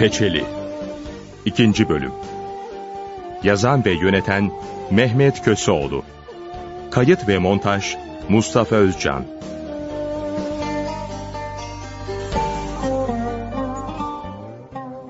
Peçeli. 2. Bölüm. Yazan ve yöneten Mehmet Köseoğlu. Kayıt ve montaj Mustafa Özcan.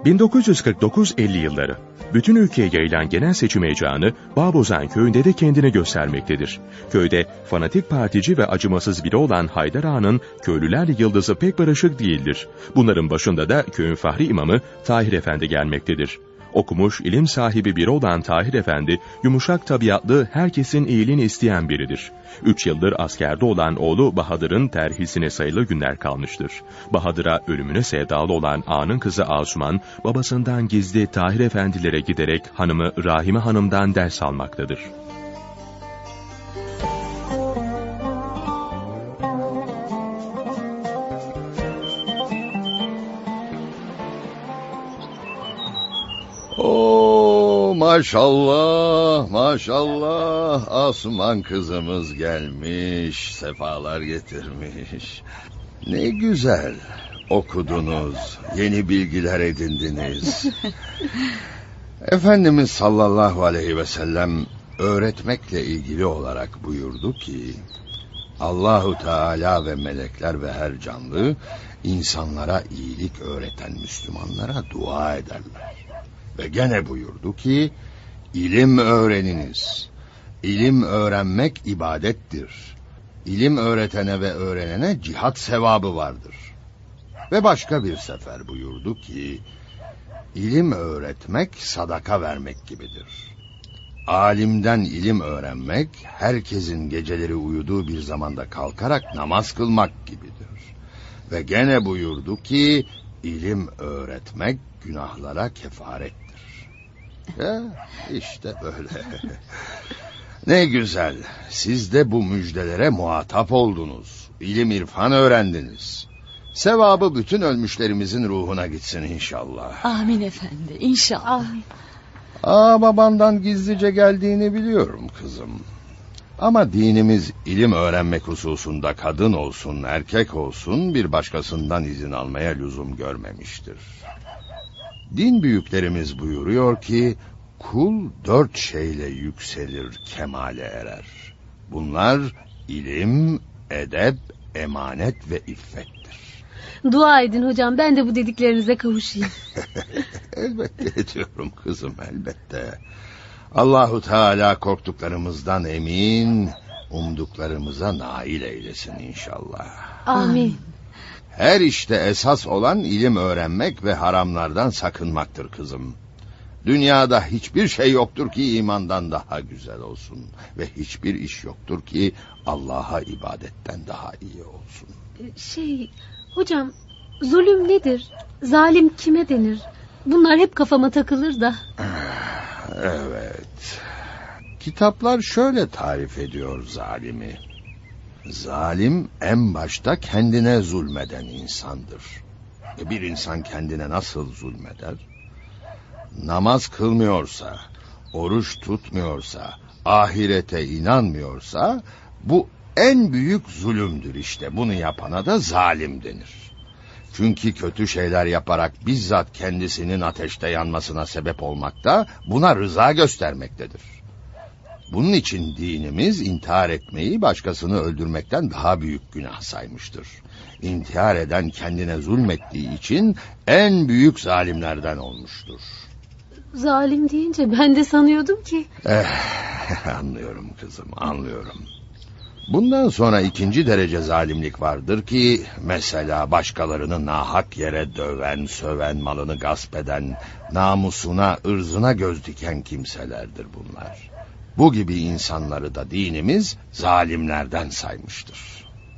1949-50 yılları bütün ülkeye yayılan genel seçim heyecanı Bağbozan köyünde de kendini göstermektedir. Köyde fanatik partici ve acımasız biri olan Haydar Ağa'nın köylülerle yıldızı pek barışık değildir. Bunların başında da köyün fahri imamı Tahir Efendi gelmektedir. Okumuş, ilim sahibi biri olan Tahir Efendi, yumuşak tabiatlı, herkesin iyiliğini isteyen biridir. Üç yıldır askerde olan oğlu Bahadır'ın terhisine sayılı günler kalmıştır. Bahadır'a ölümüne sevdalı olan ağanın kızı Asuman, babasından gizli Tahir Efendilere giderek hanımı Rahime Hanım'dan ders almaktadır. Oo maşallah maşallah Asuman kızımız gelmiş sefalar getirmiş. Ne güzel okudunuz yeni bilgiler edindiniz. Efendimiz sallallahu aleyhi ve sellem öğretmekle ilgili olarak buyurdu ki Allahu Teala ve melekler ve her canlı insanlara iyilik öğreten Müslümanlara dua ederler. Ve gene buyurdu ki ilim öğreniniz. İlim öğrenmek ibadettir. İlim öğretene ve öğrenene cihat sevabı vardır. Ve başka bir sefer buyurdu ki ilim öğretmek sadaka vermek gibidir. Alimden ilim öğrenmek herkesin geceleri uyuduğu bir zamanda kalkarak namaz kılmak gibidir. Ve gene buyurdu ki ilim öğretmek günahlara kefarettir. Ya, işte böyle. ne güzel. Siz de bu müjdelere muhatap oldunuz. İlim irfan öğrendiniz. Sevabı bütün ölmüşlerimizin ruhuna gitsin inşallah. Amin efendi inşallah. Amin. Aa babandan gizlice geldiğini biliyorum kızım. Ama dinimiz ilim öğrenmek hususunda kadın olsun erkek olsun bir başkasından izin almaya lüzum görmemiştir. Din büyüklerimiz buyuruyor ki kul dört şeyle yükselir kemale erer. Bunlar ilim, edep, emanet ve iffettir. Dua edin hocam ben de bu dediklerinize kavuşayım. elbette ediyorum kızım elbette. Allahu Teala korktuklarımızdan emin, umduklarımıza nail eylesin inşallah. Amin. Her işte esas olan ilim öğrenmek ve haramlardan sakınmaktır kızım. Dünyada hiçbir şey yoktur ki imandan daha güzel olsun ve hiçbir iş yoktur ki Allah'a ibadetten daha iyi olsun. Şey, hocam zulüm nedir? Zalim kime denir? Bunlar hep kafama takılır da. Evet. Kitaplar şöyle tarif ediyor zalimi. Zalim en başta kendine zulmeden insandır. E bir insan kendine nasıl zulmeder? Namaz kılmıyorsa, oruç tutmuyorsa, ahirete inanmıyorsa bu en büyük zulümdür işte. Bunu yapana da zalim denir. Çünkü kötü şeyler yaparak bizzat kendisinin ateşte yanmasına sebep olmakta, buna rıza göstermektedir. Bunun için dinimiz intihar etmeyi başkasını öldürmekten daha büyük günah saymıştır. İntihar eden kendine zulmettiği için en büyük zalimlerden olmuştur. Zalim deyince ben de sanıyordum ki. Eh, anlıyorum kızım anlıyorum. Bundan sonra ikinci derece zalimlik vardır ki mesela başkalarını nahak yere döven, söven, malını gasp eden, namusuna, ırzına göz diken kimselerdir bunlar. Bu gibi insanları da dinimiz zalimlerden saymıştır.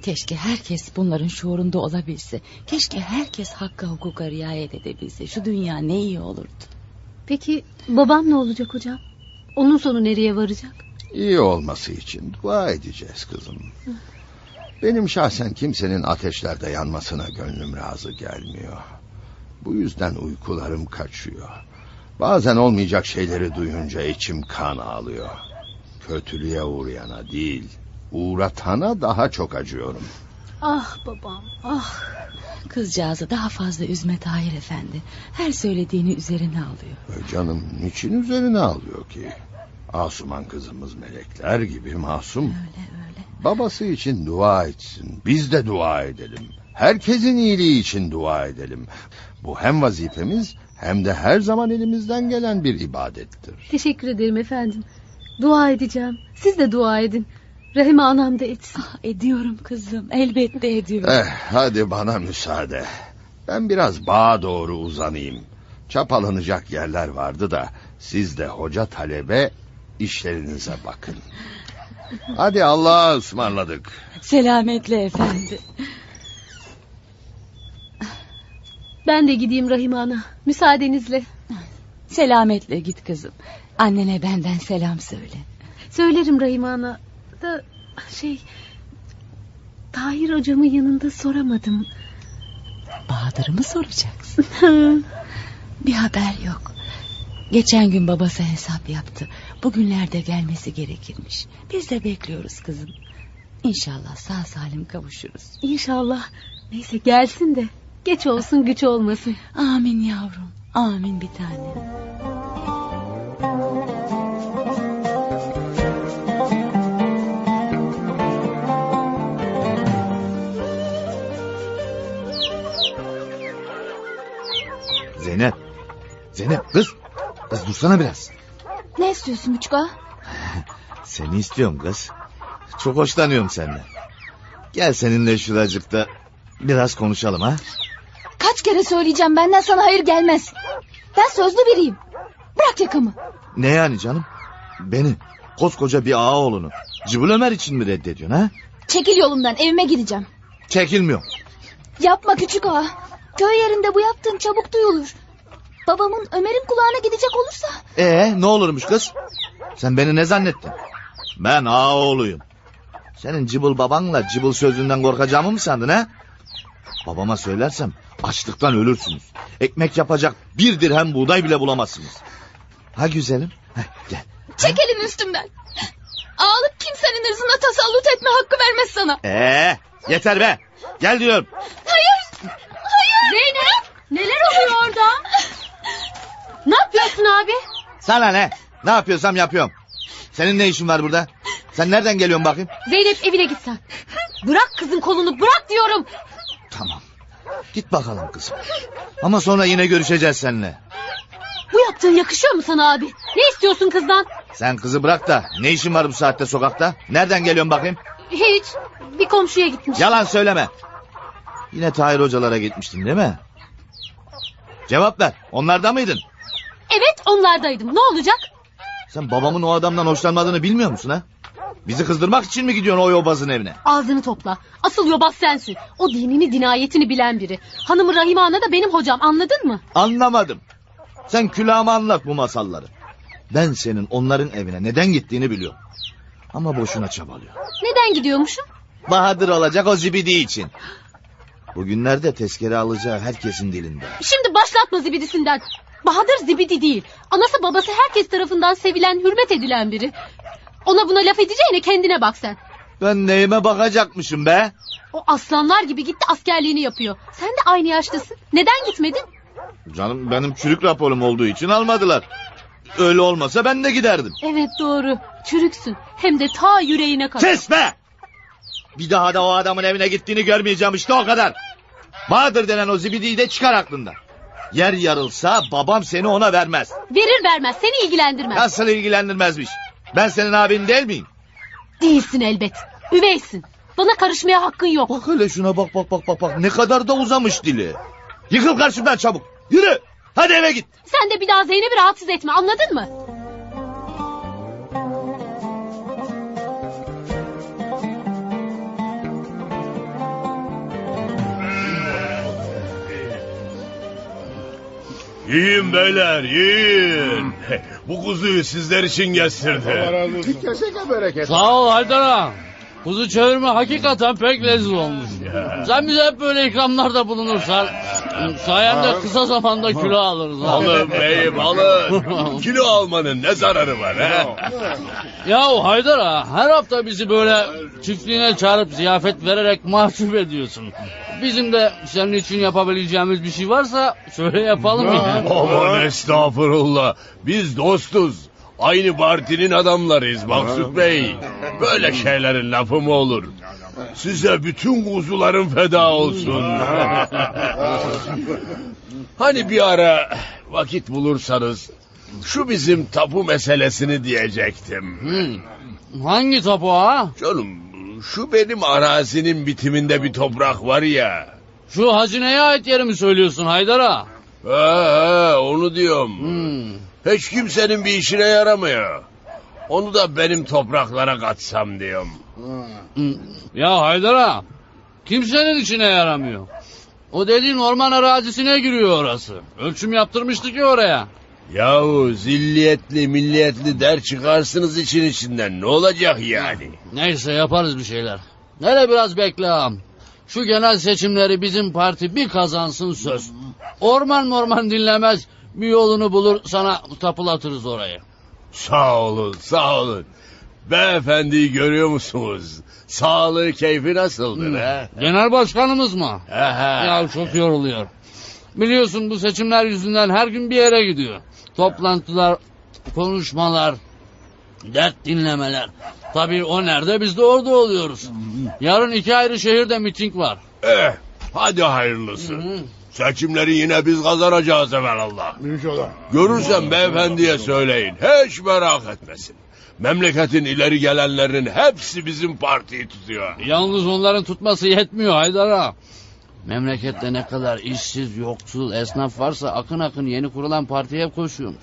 Keşke herkes bunların şuurunda olabilse. Keşke herkes hakka hukuka riayet edebilse. Şu dünya ne iyi olurdu. Peki babam ne olacak hocam? Onun sonu nereye varacak? İyi olması için dua edeceğiz kızım. Benim şahsen kimsenin ateşlerde yanmasına gönlüm razı gelmiyor. Bu yüzden uykularım kaçıyor. Bazen olmayacak şeyleri duyunca içim kan ağlıyor. Kötülüğe uğrayana değil, uğratana daha çok acıyorum. Ah babam, ah. Kızcağızı daha fazla üzme Tahir Efendi. Her söylediğini üzerine alıyor. E Canım niçin üzerine alıyor ki? Asuman kızımız melekler gibi masum. Öyle öyle. Babası için dua etsin. Biz de dua edelim. Herkesin iyiliği için dua edelim. Bu hem vazifemiz hem de her zaman elimizden gelen bir ibadettir. Teşekkür ederim efendim. Dua edeceğim. Siz de dua edin. Rahime anam da etsin. Ah, ediyorum kızım. Elbette ediyorum. Eh hadi bana müsaade. Ben biraz bağa doğru uzanayım. Çapalanacak yerler vardı da siz de hoca talebe işlerinize bakın. Hadi Allah'a ısmarladık. Selametle efendi. Ben de gideyim Rahime ana. Müsaadenizle. Selametle git kızım. Annene benden selam söyle. Söylerim Rahime ana. Da şey... Tahir hocamın yanında soramadım. Bahadır'ı mı soracaksın? Bir haber yok. Geçen gün babası hesap yaptı. Bugünlerde gelmesi gerekirmiş. Biz de bekliyoruz kızım. İnşallah sağ salim kavuşuruz. İnşallah. Neyse gelsin de. Geç olsun güç olmasın. Amin yavrum. Amin bir tanem. Zeynep. Zeynep kız. Kız dursana biraz. Ne istiyorsun Buçka? Seni istiyorum kız. Çok hoşlanıyorum senden. Gel seninle şuracıkta biraz konuşalım ha. Kaç kere söyleyeceğim benden sana hayır gelmez. Ben sözlü biriyim. Bırak yakamı. Ne yani canım? Beni koskoca bir ağa oğlunu Cıbıl Ömer için mi reddediyorsun ha? Çekil yolumdan evime gideceğim. Çekilmiyorum. Yapma küçük ağa. Köy yerinde bu yaptığın çabuk duyulur. Babamın Ömer'in kulağına gidecek olursa... Ee ne olurmuş kız? Sen beni ne zannettin? Ben ağa oğluyum. Senin cıbıl babanla cıbıl sözünden korkacağımı mı sandın ha? Babama söylersem açlıktan ölürsünüz. Ekmek yapacak bir dirhem buğday bile bulamazsınız. Ha güzelim. Heh, gel. Çek elini üstümden. Ağalık kimsenin ırzına tasallut etme hakkı vermez sana. Ee, yeter be. Gel diyorum. Hayır. Hayır. Zeynep neler oluyor orada? Ne yapıyorsun abi? Sana ne? Ne yapıyorsam yapıyorum. Senin ne işin var burada? Sen nereden geliyorsun bakayım? Zeynep evine gitsen. Bırak kızın kolunu bırak diyorum. Git bakalım kızım. Ama sonra yine görüşeceğiz seninle. Bu yaptığın yakışıyor mu sana abi? Ne istiyorsun kızdan? Sen kızı bırak da ne işin var bu saatte sokakta? Nereden geliyorsun bakayım? Hiç. Bir komşuya gitmiş. Yalan söyleme. Yine Tahir hocalara gitmiştin değil mi? Cevap ver. Onlarda mıydın? Evet onlardaydım. Ne olacak? Sen babamın o adamdan hoşlanmadığını bilmiyor musun ha? Bizi kızdırmak için mi gidiyorsun o yobazın evine? Ağzını topla. Asıl yobaz sensin. O dinini dinayetini bilen biri. Hanımı Rahime Ana da benim hocam anladın mı? Anlamadım. Sen külahıma anlat bu masalları. Ben senin onların evine neden gittiğini biliyorum. Ama boşuna çabalıyor. Neden gidiyormuşum? Bahadır olacak o zibidi için. Bugünlerde tezkere alacağı herkesin dilinde. Şimdi başlatma zibidisinden. Bahadır zibidi değil. Anası babası herkes tarafından sevilen, hürmet edilen biri. Ona buna laf edeceğine kendine bak sen. Ben neyime bakacakmışım be? O aslanlar gibi gitti askerliğini yapıyor. Sen de aynı yaştasın. Neden gitmedin? Canım benim çürük raporum olduğu için almadılar. Öyle olmasa ben de giderdim. Evet doğru. Çürüksün. Hem de ta yüreğine kadar. Kes be! Bir daha da o adamın evine gittiğini görmeyeceğim işte o kadar. Bahadır denen o zibidiyi de çıkar aklında. Yer yarılsa babam seni ona vermez. Verir vermez seni ilgilendirmez. Nasıl ilgilendirmezmiş? Ben senin abin değil miyim? Değilsin elbet. Üveysin. Bana karışmaya hakkın yok. Bak hele şuna bak bak bak bak bak ne kadar da uzamış dili. Yıkıl karşımdan çabuk. Yürü. Hadi eve git. Sen de bir daha Zeynep'i rahatsız etme anladın mı? Yiyin beyler yiyin. Bu kuzuyu sizler için getirdim. Keseke bereket. Sağ ol Haydar ağa. Kuzu çevirme hakikaten pek leziz olmuş. Sen bize hep böyle ikramlarda bulunursan Sayende kısa zamanda kilo alırız. ha. Alın beyim alın. Kilo almanın ne zararı var he? Ya Haydar ağa, her hafta bizi böyle çiftliğine çağırıp ziyafet vererek mahcup ediyorsun. Bizim de senin için yapabileceğimiz bir şey varsa söyle yapalım ya. Aman estağfurullah. Biz dostuz. Aynı partinin adamlarıyız Maksut Bey. Böyle şeylerin lafı mı olur? Size bütün kuzularım feda olsun. hani bir ara vakit bulursanız şu bizim tapu meselesini diyecektim. Hmm. Hangi tapu ha? Canım şu benim arazinin bitiminde bir toprak var ya. Şu hazineye ait yeri mi söylüyorsun Haydar ağa? He he onu diyorum. Hmm. Hiç kimsenin bir işine yaramıyor. Onu da benim topraklara katsam diyorum. Ya Haydar ağa, kimsenin içine yaramıyor. O dediğin orman arazisine giriyor orası. Ölçüm yaptırmıştık ya oraya. Yahu zilliyetli milliyetli der çıkarsınız için içinden ne olacak yani? Neyse yaparız bir şeyler. Hele biraz bekle ağam. Şu genel seçimleri bizim parti bir kazansın söz. Orman morman dinlemez. Bir yolunu bulur sana tapulatırız orayı. Sağ olun sağ olun. Beyefendiyi görüyor musunuz? Sağlığı keyfi nasıldır he? Genel başkanımız mı? He. Ya çok yoruluyor. Biliyorsun bu seçimler yüzünden her gün bir yere gidiyor. Toplantılar, konuşmalar, dert dinlemeler. Tabii o nerede biz de orada oluyoruz. Yarın iki ayrı şehirde miting var. Eh, hadi hayırlısı. Seçimleri yine biz kazanacağız evvelallah. Görürsen beyefendiye söyleyin. Hiç merak etmesin. Memleketin ileri gelenlerinin hepsi bizim partiyi tutuyor. Yalnız onların tutması yetmiyor Haydar ağa. Memlekette ne kadar işsiz, yoksul, esnaf varsa akın akın yeni kurulan partiye koşuyormuş.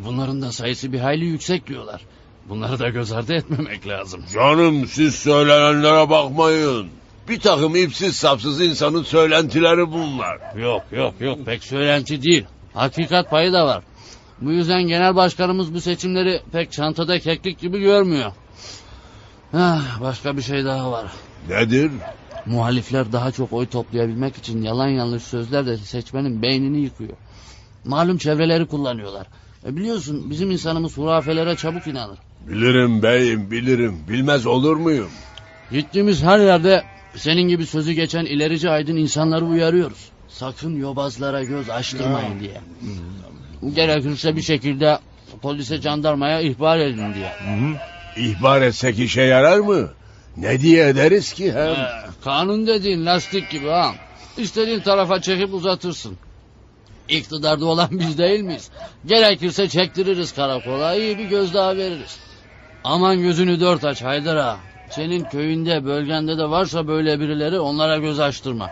E Bunların da sayısı bir hayli yüksek diyorlar. Bunları da göz ardı etmemek lazım. Canım siz söylenenlere bakmayın. Bir takım ipsiz sapsız insanın söylentileri bunlar. Yok yok yok pek söylenti değil. Hakikat payı da var. Bu yüzden genel başkanımız bu seçimleri pek çantada keklik gibi görmüyor. Ah, başka bir şey daha var. Nedir? Muhalifler daha çok oy toplayabilmek için yalan yanlış sözlerle seçmenin beynini yıkıyor. Malum çevreleri kullanıyorlar. E biliyorsun bizim insanımız hurafelere çabuk inanır. Bilirim beyim bilirim. Bilmez olur muyum? Gittiğimiz her yerde senin gibi sözü geçen ilerici aydın insanları uyarıyoruz. Sakın yobazlara göz açtırmayın diye. Gerekirse bir şekilde polise jandarmaya ihbar edin diye. İhbar etsek işe yarar mı? Ne diye ederiz ki hem? Ee, kanun dediğin lastik gibi ha. İstediğin tarafa çekip uzatırsın. İktidarda olan biz değil miyiz? Gerekirse çektiririz karakola iyi bir gözdağı veririz. Aman gözünü dört aç Haydar ağa. Senin köyünde bölgende de varsa böyle birileri onlara göz açtırma.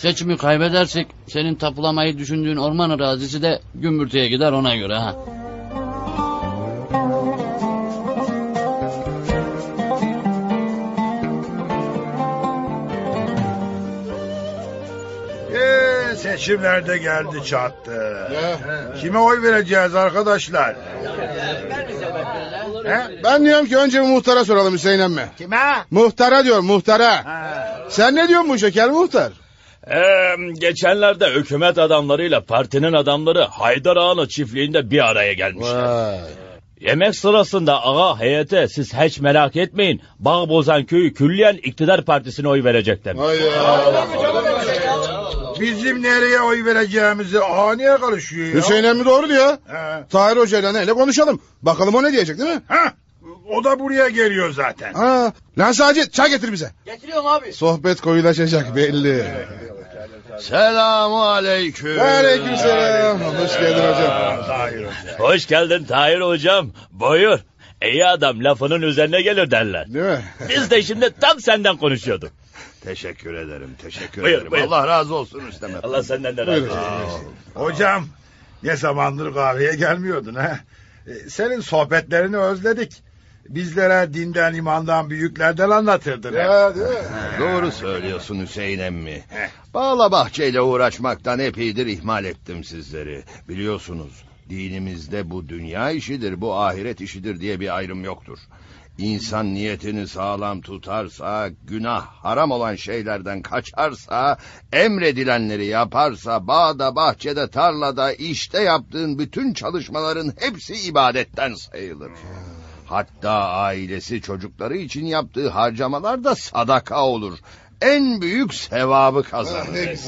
Seçimi kaybedersek senin tapulamayı düşündüğün orman arazisi de gümbürtüye gider ona göre ha. Ee, seçimlerde geldi çattı. Kime oy vereceğiz arkadaşlar? He? Ben diyorum ki önce bir muhtara soralım Hüseyin emmi. Kime? Muhtara diyorum muhtara. Sen ne diyorsun bu şeker muhtar? Ee, geçenlerde hükümet adamlarıyla partinin adamları Haydar Ağa'nın çiftliğinde bir araya gelmişler. Yemek sırasında ağa heyete siz hiç merak etmeyin. Bağ bozan köyü külliyen iktidar partisine oy verecekler. Bizim nereye oy vereceğimizi niye karışıyor ya? Hüseyin emmi doğru diyor. He. Tahir Hoca ile neyle konuşalım. Bakalım o ne diyecek değil mi? Ha, o da buraya geliyor zaten. Ha, lan Sacit çay getir bize. Getiriyorum abi. Sohbet koyulaşacak belli. Selamu aleyküm. Aleykümselam. Hoş geldin hocam. Hayır. Hoş geldin Tahir hocam. Buyur. İyi adam lafının üzerine gelir derler. Değil mi? Biz de şimdi tam senden konuşuyorduk. Teşekkür ederim, teşekkür Buyur, ederim. buyur. Allah razı olsun Üstemek. Allah senden de razı olsun. Hocam ne zamandır kahveye gelmiyordun ha? Ee, Senin sohbetlerini özledik. Bizlere dinden imandan büyüklerden anlatırdın. Ya değil mi? Doğru söylüyorsun Hüseyin emmi. Bağla bahçeyle uğraşmaktan epeydir ihmal ettim sizleri. Biliyorsunuz dinimizde bu dünya işidir, bu ahiret işidir diye bir ayrım yoktur. İnsan niyetini sağlam tutarsa, günah haram olan şeylerden kaçarsa, emredilenleri yaparsa, bağda, bahçede, tarlada, işte yaptığın bütün çalışmaların hepsi ibadetten sayılır. Hatta ailesi çocukları için yaptığı harcamalar da sadaka olur. En büyük sevabı kazanır.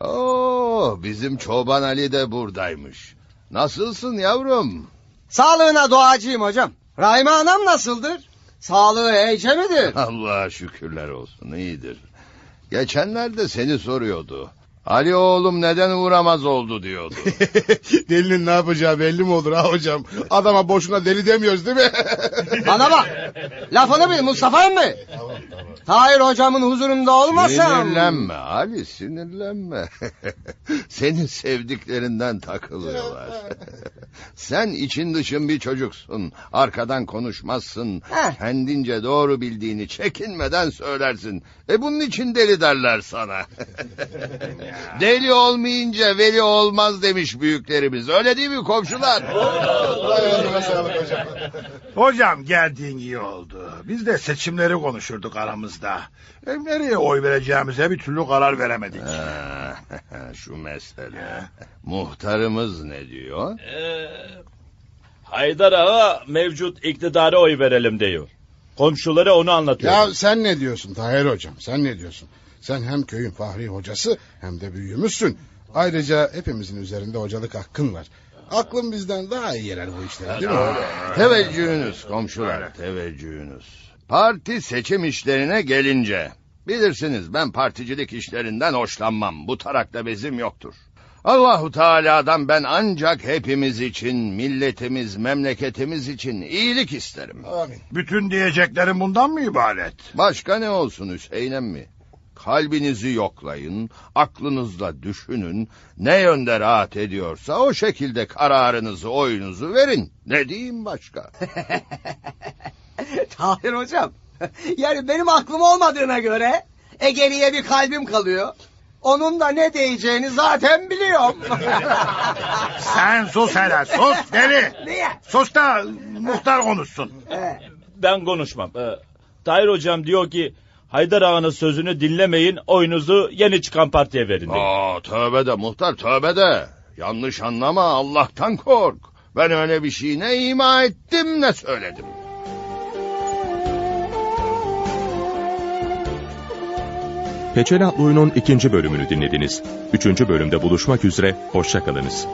Oo, bizim çoban Ali de buradaymış. Nasılsın yavrum? Sağlığına duacıyım hocam. Rahime anam nasıldır? Sağlığı iyice midir? Allah'a şükürler olsun iyidir. Geçenlerde seni soruyordu. Ali oğlum neden uğramaz oldu diyordu. Delinin ne yapacağı belli mi olur ha hocam? Adama boşuna deli demiyoruz değil mi? Bana bak. Lafını bil Mustafa emmi. Tahir hocamın huzurunda olmasam. Sinirlenme Ali sinirlenme. Senin sevdiklerinden takılıyorlar. Sen için dışın bir çocuksun. Arkadan konuşmazsın. Heh. Kendince doğru bildiğini çekinmeden söylersin. E bunun için deli derler sana. deli olmayınca veli olmaz demiş büyüklerimiz. Öyle değil mi komşular? Hocam geldiğin iyi oldu. Biz de seçimleri konuşurduk aramızda. E, nereye oy vereceğimize bir türlü karar veremedik. Şu mesele. Muhtarımız ne diyor? Ee, Haydar Ağa mevcut iktidara oy verelim diyor. Komşuları onu anlatıyor. ya sen ne diyorsun Tahir hocam? Sen ne diyorsun? Sen hem köyün fahri hocası hem de büyüğümüzsün. Ayrıca hepimizin üzerinde hocalık hakkın var. Aklın bizden daha iyi yerer bu işlere değil mi? Teveccühünüz komşular, teveccühünüz. Parti seçim işlerine gelince... Bilirsiniz ben particilik işlerinden hoşlanmam. Bu tarakta bezim yoktur. Allahu Teala'dan ben ancak hepimiz için, milletimiz, memleketimiz için iyilik isterim. Amin. Bütün diyeceklerim bundan mı ibaret? Başka ne olsun Hüseyin emmi? Kalbinizi yoklayın, aklınızla düşünün, ne yönde rahat ediyorsa o şekilde kararınızı, oyunuzu verin. Ne diyeyim başka? Tahir hocam. Yani benim aklım olmadığına göre e geriye bir kalbim kalıyor. Onun da ne diyeceğini zaten biliyorum. Sen sus hele sus deli. Niye? Sus da muhtar konuşsun. Ben konuşmam. Ee, Tahir hocam diyor ki Haydar Ağa'nın sözünü dinlemeyin oyunuzu yeni çıkan partiye verin diyor. Aa, tövbe de muhtar tövbe de. Yanlış anlama Allah'tan kork. Ben öyle bir şey ne ima ettim ne söyledim. Peçeli adlı ikinci bölümünü dinlediniz. Üçüncü bölümde buluşmak üzere, hoşçakalınız.